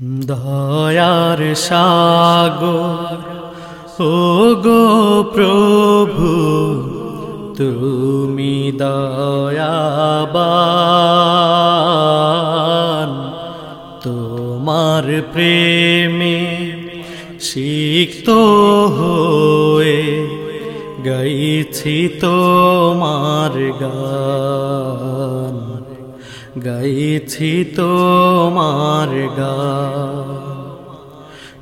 দয়ার সাগর ও গো প্রভু তুমি দয়াবান। তোমার প্রেমে সিক্ত হয়ে গাইছি তোমার গান গাইছি তোমার গান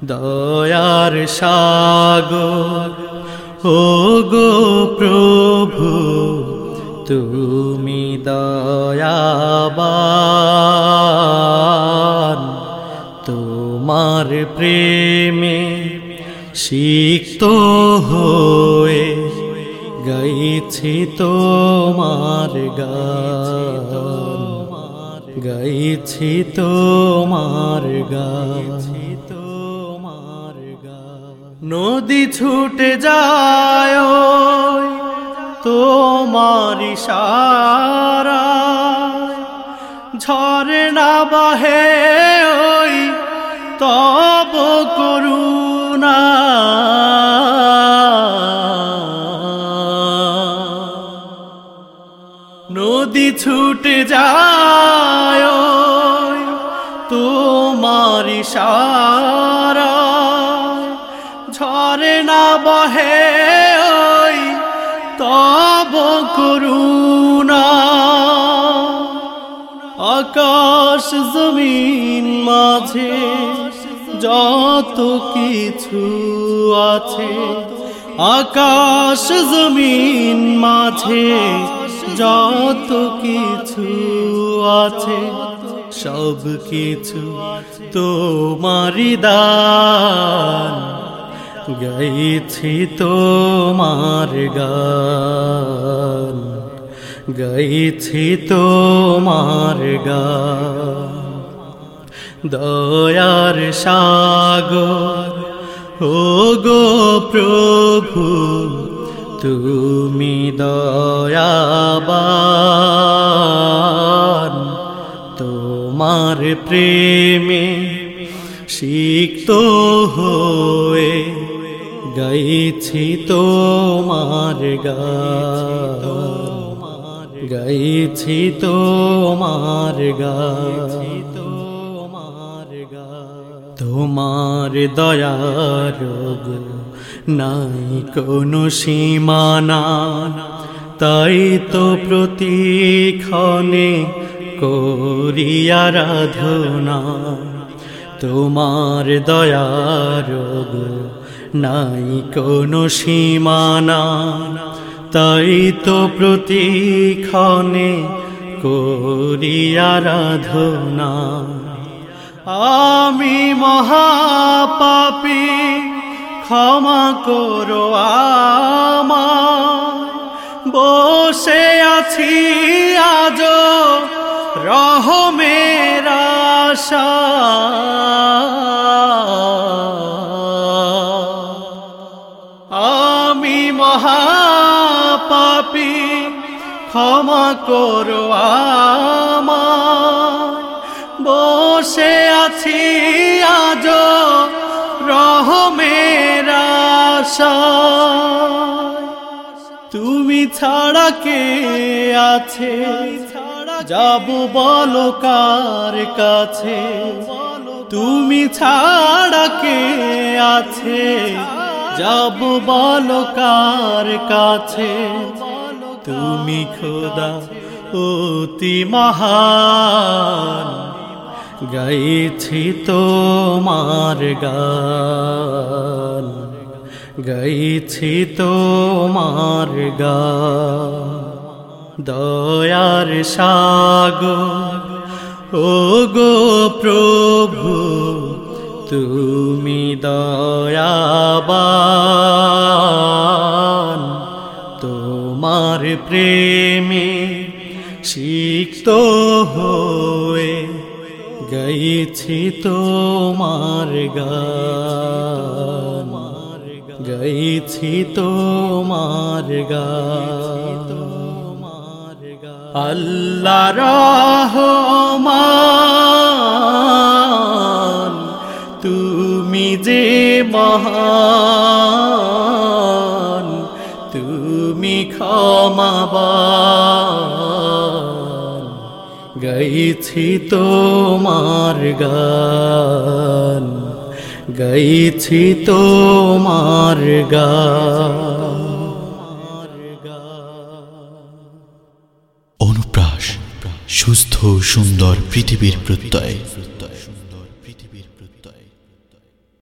দয়ার সাগর ও গো প্রভু, তুমি দয়াবান। তোমার প্রেমে সিক্ত হয়ে গাইছি তোমার গান গাইছি তো তোমার গাছি তোমার নদী ছুটে যায় তোমার সারা ঝরে না বাহে ওই তব করুণা। নদী ছুটে যায় তোমার সারা ঝরে না বহে, ওই তব করুণা। আকাশ জমিন মাঝে যত কিছু আছে, আকাশ জমিন মাঝে যত কিছু আছে সব কিছু তোমারি দান। গাইছি তোমার গান, গাইছি তোমার গান। দয়ার সাগর ও গো প্রভু তুমি দয়াবান তোমার প্রেমে সিক্ত হয়ে গাইছি তোমার গান। গাইছি তোমার গাছি তোমার গা তোমার দয়ার নাই কোনো সীমানা। তাই তো প্রতিক্ষণে করি আরাধনা তোমার দয়ার নাই কোনো সীমানা। তাই তো প্রতিক্ষণে করি আরাধনা আমি মহাপাপী ক্ষমা করো বসে আছি আজ রহমের আশা আমি মহাপাপী ক্ষমা করো আমায়। বসে আছি আজ রহমের আশায়। তুমি ছাড়া কে আছে? যাব বলো কার কাছে? তুমি ছাড়া কে আছে? যাব বলো কার কাছে? তুমি খোদা অতি মহান। গাইছি তোমার গান, গাইছি তোমার গান। দয়ার সাগর ও গো প্রভু, তুমি দয়াবান। তোমার প্রেমে সিক্ত হয়ে গাইছি তোমার গান। গাইছি তোমার গান। আল্লাহ রহমান যে মহান তুমি ক্ষমাবান গাইছি তোমার গান গাইছি তোমার গান। অনুপ্রাস সুস্থ সুন্দর পৃথিবীর প্রত্যয়।